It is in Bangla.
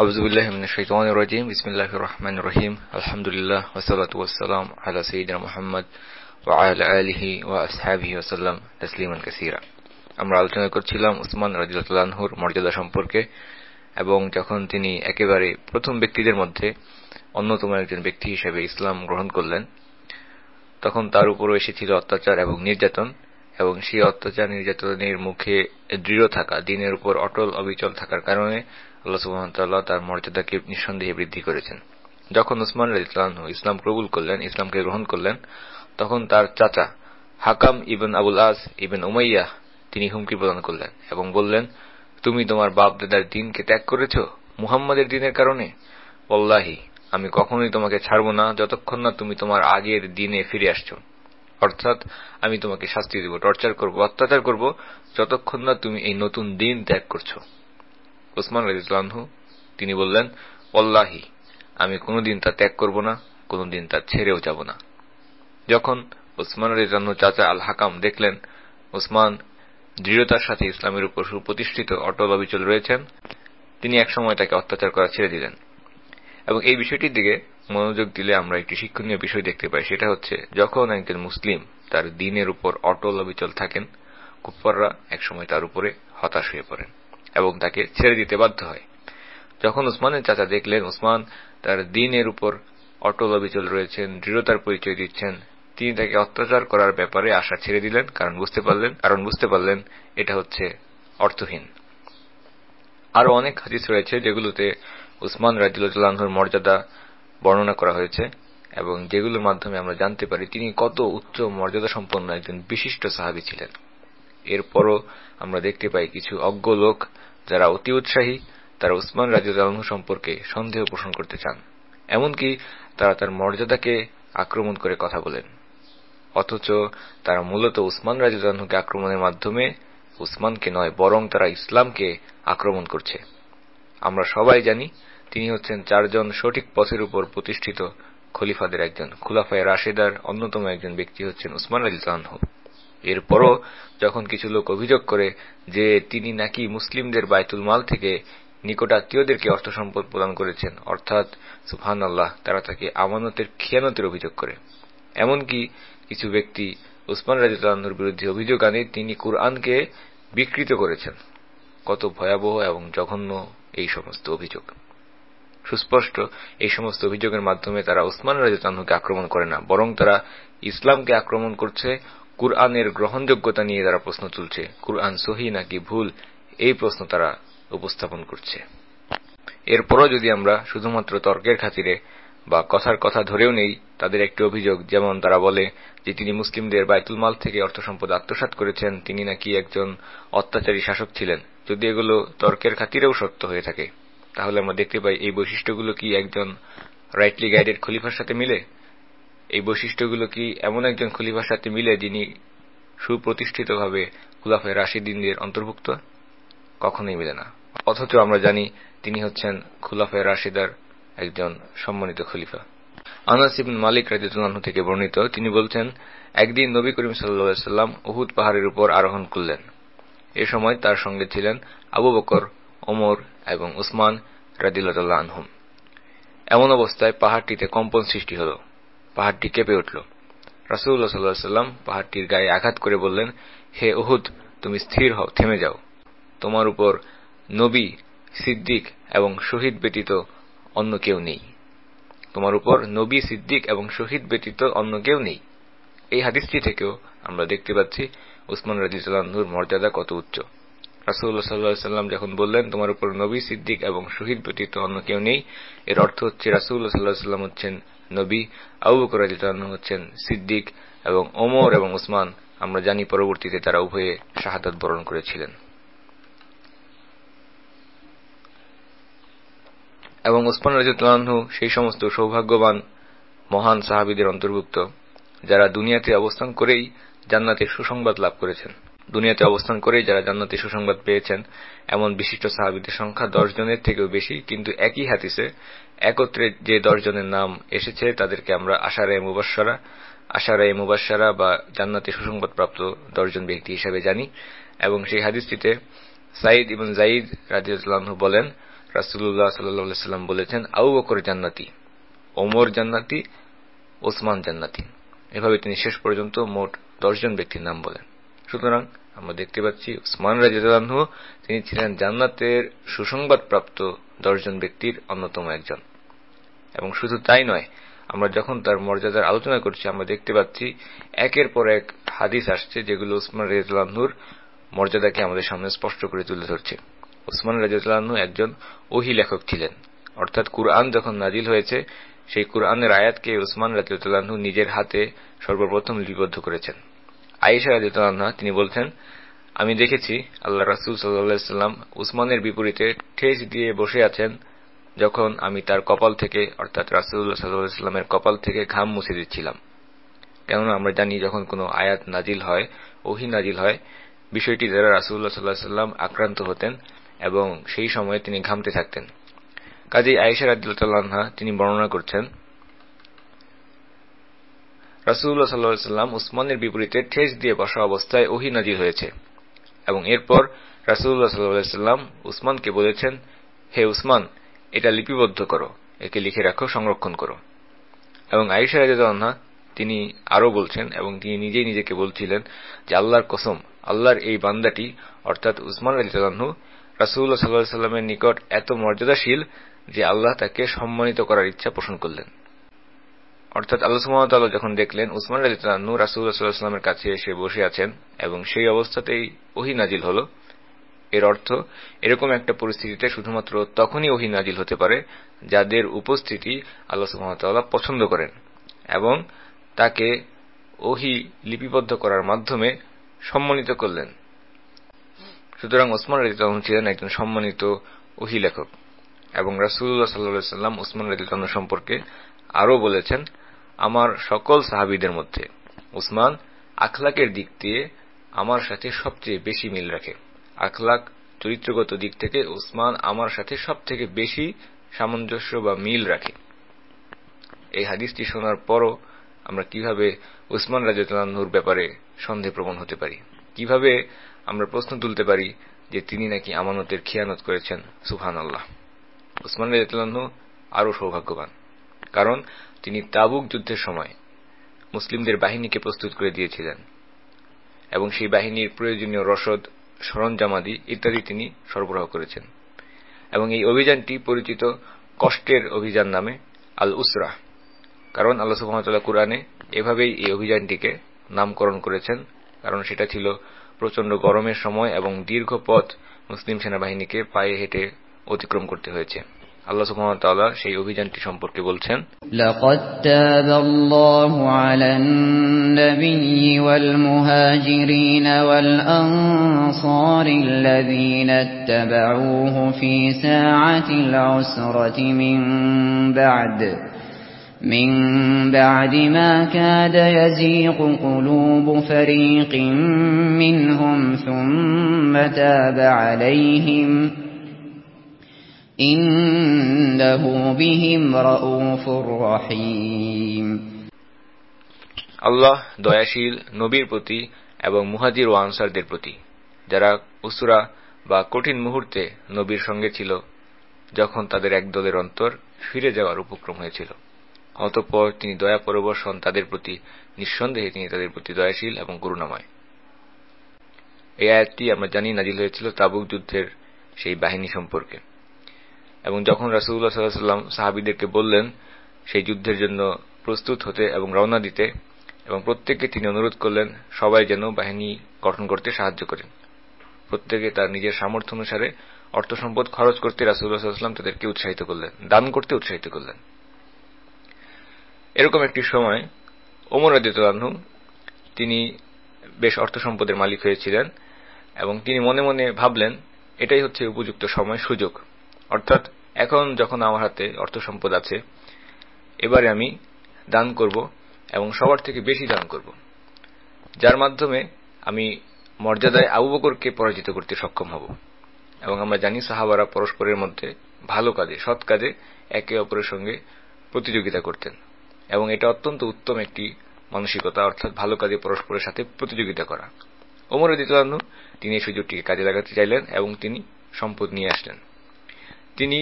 মর্যাদা এবং যখন তিনি একেবারে প্রথম ব্যক্তিদের মধ্যে অন্যতম একজন ব্যক্তি হিসেবে ইসলাম গ্রহণ করলেন, তখন তার উপরও এসেছিল অত্যাচার এবং নির্যাতন এবং সেই অত্যাচার নির্যাতনের মুখে দৃঢ় থাকা, দিনের উপর অটল অবিচল থাকার কারণে আল্লাহ সুহামতাল্লাহ তার মর্যাদাকে নিঃসন্দেহে বৃদ্ধি করেছেন। যখন উসমান রাজিউল্লাহ ইসলাম কবুল করলেন, ইসলামকে গ্রহণ করলেন, তখন তার চাচা হাকাম ইবন আবুল আজ ইবন উমাইয়া তিনি হুমকি প্রদান করলেন এবং বললেন, তুমি তোমার বাপ দাদার দিনকে ত্যাগ করেছ মুহাম্মাদের দিনের কারণে? অল্লাহি আমি কখনোই তোমাকে ছাড়ব না যতক্ষণ না তুমি তোমার আগের দিনে ফিরে আসছো। অর্থাৎ আমি তোমাকে শাস্তি দেব, টর্চার করব, অত্যাচার করব যতক্ষণ না তুমি এই নতুন দিন ত্যাগ করছ। ওসমান রাজিউল্লাহু তিনি বললেন অল্লাহি আমি কোনোদিন তা ত্যাগ করব না, কোনোদিন তা ছেড়েও যাব না। যখন ওসমান রাজিউল্লাহ চাচা আল হাকাম দেখলেন, ওসমান দৃঢ়তার সাথে ইসলামের উপর সুপ্রতিষ্ঠিত অটল অবিচল রয়েছেন, তিনি একসময় তাকে অত্যাচার করা ছেড়ে দিলেন। এবং এই বিষয়টির দিকে মনোযোগ দিলে আমরা একটি শিক্ষণীয় বিষয় দেখতে পাই, সেটা হচ্ছে, যখন একজন মুসলিম তার দিনের উপর অটল অবিচল থাকেন কুফাররা একসময় তার উপরে হতাশ হয়ে পড়েন। এবং তাকে ছেড়ে দিতে বাধ্য হয়। যখন উসমানের চাচা দেখলেন, উসমান তার দিনের উপর অটল অবিচল রয়েছেন, দৃঢ়তার পরিচয় দিচ্ছেন। তিনি তাকে অত্যাচার করার ব্যাপারে আশা ছেড়ে দিলেন, কারণ বুঝতে পারলেন কারণ বুঝতে পারলেন এটা হচ্ছে অর্থহীন। আরও অনেক হাদিস রয়েছে যেগুলোতে উসমান রাজিউল্লাহর মর্যাদা বর্ণনা করা হয়েছে এবং যেগুলোর মাধ্যমে আমরা জানতে পারি তিনি কত উচ্চ মর্যাদা সম্পন্ন একজন বিশিষ্ট সাহাবি ছিলেন। এরপরও আমরা দেখতে পাই কিছু অজ্ঞ লোক যারা অতি উৎসাহী, তারা উসমান রাজিউল্লাহ সম্পর্কে সন্দেহ পোষণ করতে চান। এমনকি তারা তার মর্যাদাকে আক্রমণ করে কথা বলেন। অথচ তারা মূলত উসমান রাজিউল্লাহকে আক্রমণের মাধ্যমে, উসমানকে নয়, বরং তারা ইসলামকে আক্রমণ করছে। আমরা সবাই জানি, তিনি হচ্ছেন চারজন সঠিক পথের উপর প্রতিষ্ঠিত খলিফাদের একজন। খুলাফায় রাশেদার অন্যতম একজন ব্যক্তি হচ্ছেন উসমান রাজু রাজিউল্লাহ এরপরও যখন কিছু লোক অভিযোগ করে যে তিনি নাকি মুসলিমদের বায়তুল মাল থেকে নিকটাত্মীয়দেরকে অর্থ সম্পদ প্রদান করেছেন, অর্থাৎ সুফহান আল্লাহ তারা তাকে আমানতের খিয়ানতের অভিযোগ করে। এমনকি কিছু ব্যক্তি উসমান রাজিউল্লাহর বিরুদ্ধে অভিযোগ আনে তিনি কুরআনকে বিকৃত করেছেন। কত ভয়াবহ এবং জঘন্য এই সমস্ত অভিযোগ। সুস্পষ্ট, এই সমস্ত অভিযোগের মাধ্যমে তারা উসমান রাজিউল্লাহকে আক্রমণ করে না, বরং তারা ইসলামকে আক্রমণ করছে কুরআনের গ্রহণযোগ্যতা নিয়ে তারা প্রশ্ন তুলছে। কুরআন সহি নাকি ভুল? এই প্রশ্ন তারা উপস্থাপন করছে। এরপরও যদি আমরা শুধুমাত্র তর্কের খাতিরে বা কথার কথা ধরেও নেই, তাদের একটি অভিযোগ, যেমন তারা বলে যে তিনি মুসলিমদের বায়তুল মাল থেকে অর্থ সম্পদ আত্মসাত করেছেন, তিনি নাকি একজন অত্যাচারী শাসক ছিলেন। যদি এগুলো তর্কের খাতিরেও সত্য হয়ে থাকে, তাহলে আমরা দেখতে পাই এই বৈশিষ্ট্যগুলো কি একজন রাইটলি গাইডেড খলিফার সাথে মিলে? এই বৈশিষ্ট্যগুলো কি এমন একজন খলিফার সাথে মিলে যিনি সুপ্রতিষ্ঠিতভাবে খুলাফায় রাশিদিনদের অন্তর্ভুক্ত? কখনোই মিলে না। অথচ আমরা জানি তিনি হচ্ছেন খুলাফায় রাশিদার একজন সম্মানিত খলিফা। আনাস ইবিন মালিক রাজিউল্লাহ থেকে বর্ণিত, তিনি বলছেন, একদিন নবী করিম সাল্লাম উহুদ পাহাড়ের উপর আরোহণ করলেন। এ সময় তার সঙ্গে ছিলেন আবু বকর, ওমর এবং উসমান রাজিল্লাহ আনহুম। এমন অবস্থায় পাহাড়টিতে কম্পন সৃষ্টি হল। পাহাড়টি কেঁপে উঠল। রাসুল্লাহ সাল্লাহ সাল্লাম পাহাড়টির গায়ে আঘাত করে বললেন, হে উহুদ, তুমি স্থির হও, থেমে যাও। তোমার উপর নবী, সিদ্দিক এবং শহীদ ব্যতীত অন্য কেউ নেই। তোমার উপর নবী, সিদ্দিক এবং শহীদ ব্যতীত অন্য কেউ নেই। এই হাদিসটি থেকেও আমরা দেখতে পাচ্ছি উসমান রাজিউল্লাহর মর্যাদা কত উচ্চ। রাসুল্লাহ সাল্লাহ সাল্লাম যখন বললেন, তোমার উপর নবী, সিদ্দিক এবং শহীদ ব্যতীত অন্য কেউ নেই, এর অর্থ হচ্ছে রাসুল্লাহ সাল্লাহ সাল্লাম হচ্ছেন নবী আবু বকর হচ্ছেন সিদ্দিক এবং ওমর এবং উসমান আমরা জানি পরবর্তীতে তারা উভয়ে শাহাদাত বরণ করেছিলেন। এবং উসমান রাজিউল্লাহ সেই সমস্ত সৌভাগ্যবান, মহান সাহাবিদের অন্তর্ভুক্ত, যারা দুনিয়াতে অবস্থান করেই জান্নাতের সুসংবাদ লাভ করেছেন। দুনিয়াতে অবস্থান করেই যারা জান্নাতে সুসংবাদ পেয়েছেন, এমন বিশিষ্ট সাহাবিদের সংখ্যা দশ জনের থেকেও বেশি, কিন্তু একই হাতিসে একত্রে যে দশজনের নাম এসেছে, তাদেরকে আমরা আশারায় মুবাসারা আশারায় মুবাসারা বা জান্নাতে সুসংবাদপ্রাপ্ত দশজন ব্যক্তি হিসেবে জানি। এবং সেই হাদিসটিতে সাইদ ইবন জাইদ রাজিউল্লাহ বলেন রাসুল্লাহ সাল্লাহ সাল্লাম বলেছেন আউ বকর জান্নাতি, ওমর জান্নাতি, ওসমান জান্নাতি। এভাবে তিনি শেষ পর্যন্ত মোট দশজন ব্যক্তির নাম বলেন। সুতরাং আমরা দেখতে পাচ্ছি উসমান রাজিদানহু তিনি ছিলেন জান্নাতের সুসংবাদপ্রাপ্ত দশজন ব্যক্তির অন্যতম একজন। এবং শুধু তাই নয়, আমরা যখন তার মর্যাদার আলোচনা করছি, আমরা দেখতে পাচ্ছি একের পর এক হাদিস আসছে যেগুলো উসমান রাজিদানহুর মর্যাদাকে আমাদের সামনে স্পষ্ট করে তুলে ধরছে। উসমান রাজিদানহু একজন ওহি লেখক ছিলেন। অর্থাৎ কুরআন যখন নাজিল হয়েছে, সেই কুরআনের আয়াতকে উসমান রাজিউল্লাহু নিজের হাতে সর্বপ্রথম লিপিবদ্ধ করেছেন। আয়েশা রাজিউল্লাহ তিনি বলছেন, আমি দেখেছি আল্লাহ রাসুল সাল্লাম উসমানের বিপরীতে ঠেস দিয়ে বসে আছেন যখন আমি তার কপাল থেকে, অর্থাৎ রাসুল্লাহ সাল্লামের কপাল থেকে ঘাম মুছে দিচ্ছিলাম। কেননা আমরা জানি যখন কোনো আয়াত নাজিল হয়, ওহি নাজিল হয়, বিষয়টি দ্বারা রাসুল্লাহ সাল্লাহ সাল্লাম আক্রান্ত হতেন এবং সেই সময়ে তিনি ঘামতে থাকতেন। কাজী আয়েশা রাদিল্লাহা তিনি বর্ণনা করছেন রাসুল্লাহ সাল্লাম উসমানের বিপরীতে ঠেস দিয়ে বসা অবস্থায় ওহি নাজির হয়েছে এবং এরপর রাসুল্লাহ সাল্লাম উসমানকে বলেছেন, হে উসমান এটা লিপিবদ্ধ করো, একে লিখে রাখো, সংরক্ষণ করো। এবং আয়েশা রাজিদা তিনি আরও বলছেন এবং তিনি নিজেই নিজেকে বলছিলেন যে আল্লাহর কসম, আল্লাহর এই বান্দাটি, অর্থাৎ উসমান রাজিদাহু রাসুল্লাহ সাল্লাহ সাল্লামের নিকট এত মর্যাদাশীল যে আল্লাহ তাকে সম্মানিত করার ইচ্ছা পোষণ করলেন। অর্থাৎ আল্লাহ সুমতাল্লাহ যখন দেখলেন উসমান রাজিতানু রাসুল্লাহ সাল্লাহামের কাছে এসে বসে আছেন এবং সেই অবস্থাতেই ওহি নাজিল হল এর অর্থ, এরকম একটা পরিস্থিতিতে শুধুমাত্র তখনই ওহি নাজিল হতে পারে যাদের উপস্থিতি আল্লাহ সুমতাল্লাহ পছন্দ করেন এবং তাকে ওহি লিপিবদ্ধ করার মাধ্যমে সম্মানিত করলেন। সুতরাং ওসমান রাজিতাহ ছিলেন একজন সম্মানিত ওহি লেখক এবং রাসুল্লাহ সাল্লা সাল্লাম উসমান রাজিতাহ সম্পর্কে আরও বলেছেন, আমার সকল সাহাবিদের মধ্যে উসমান আখলাকের দিক দিয়ে আমার সাথে সবচেয়ে বেশি মিল রাখে। আখলাক চরিত্রগত দিক থেকে উসমান আমার সাথে সবথেকে বেশি সামঞ্জস্য বা মিল রাখে। এই হাদিসটি শোনার পরও আমরা কীভাবে উসমান রাজুর ব্যাপারে সন্দেহ প্রবণ হতে পারি? কীভাবে আমরা প্রশ্ন তুলতে পারি যে তিনি নাকি আমানতের খিয়ানত করেছেন? সুফান আল্লাহ উসমান রাজু আরও সৌভাগ্যবান। কারণ তিনি তাবুক যুদ্ধের সময় মুসলিমদের বাহিনীকে প্রস্তুত করে দিয়েছিলেন। এবং সেই বাহিনীর প্রয়োজনীয় রসদ সরঞ্জামাদি ইত্যাদি তিনি সরবরাহ করেছেন। এবং এই অভিযানটি পরিচিত কষ্টের অভিযান নামে আল উসরা কারণ আল্লাহ সুহামতাল্লাহ কুরআনে এভাবেই এই অভিযানটিকে নামকরণ করেছেন। কারণ সেটা ছিল প্রচণ্ড গরমের সময় এবং দীর্ঘ পথ মুসলিম সেনাবাহিনীকে পায়ে হেঁটে অতিক্রম করতে হয়েছে। আল্লাহ সুবহানাহু ওয়া তাআলা সেই অভিযানটি সম্পর্কে বলছেন লাকাদ তাবাল্লাহু আলান নাবিয়্যি ওয়াল মুহাজিরিন ওয়াল আনসারিল্লাযীনা ইত্তাবাউহু ফি সাআতিল উসরাতি মিন বা'দ من بعد ما كاد يزيغ قلوب فريق منهم ثم تاب عليهم ইন্নাহু বিহিম রাউফুর রহিম আল্লাহ দয়াশীল, নবীর প্রতি এবং মুহাজির ও আনসারদের প্রতি, যারা উসরা বা কঠিন মুহূর্তে নবীর সঙ্গে ছিল, যখন তাদের এক দলের অন্তর ফিরে যাওয়ার উপক্রম হয়েছিল। অতঃপর তিনি দয়া পরবর্ষণ তাদের প্রতি, নিঃসন্দেহে তিনি তাদের প্রতি দয়াশীল এবং করুণাময়। এই আয়াতটি আমরা জানি নাজিল হয়েছিল তাবুক যুদ্ধের সেই বাহিনী সম্পর্কে। এবং যখন রাসুল্লাহ সাল্লাম সাহাবিদেরকে বললেন, সেই যুদ্ধের জন্য প্রস্তুত হতে এবং রওনা দিতে, এবং প্রত্যেককে তিনি অনুরোধ করলেন, সবাই যেন বাহিনী গঠন করতে সাহায্য করেন। প্রত্যেকে তার নিজের সামর্থ্য অনুসারে অর্থ সম্পদ খরচ করতে রাসুল্লাহ সাল্লাম তাদেরকে উৎসাহিত করলেন, দান করতে উৎসাহিত করলেন। এরকম একটি সময় ওমর আদিত্য তিনি বেশ অর্থ সম্পদের মালিক হয়েছিলেন এবং তিনি মনে মনে ভাবলেন, এটাই হচ্ছে উপযুক্ত সময়, সুযোগ। অর্থাৎ এখন যখন আমার হাতে অর্থ সম্পদ আছে, এবারে আমি দান করব এবং সবার থেকে বেশি দান করব, যার মাধ্যমে আমি মর্যাদায় আবু বকরকে পরাজিত করতে সক্ষম হব। এবং আমরা জানি সাহাবারা পরস্পরের মধ্যে ভালো কাজে, সৎ কাজে একে অপরের সঙ্গে প্রতিযোগিতা করতেন। এবং এটা অত্যন্ত উত্তম একটি মানসিকতা, অর্থাৎ ভালো কাজে পরস্পরের সাথে প্রতিযোগিতা করা। ওমর দিতানু তিনি এই সুযোগটিকে কাজে লাগাতে চাইলেন এবং তিনি সম্পদ নিয়ে আসলেন। তিনি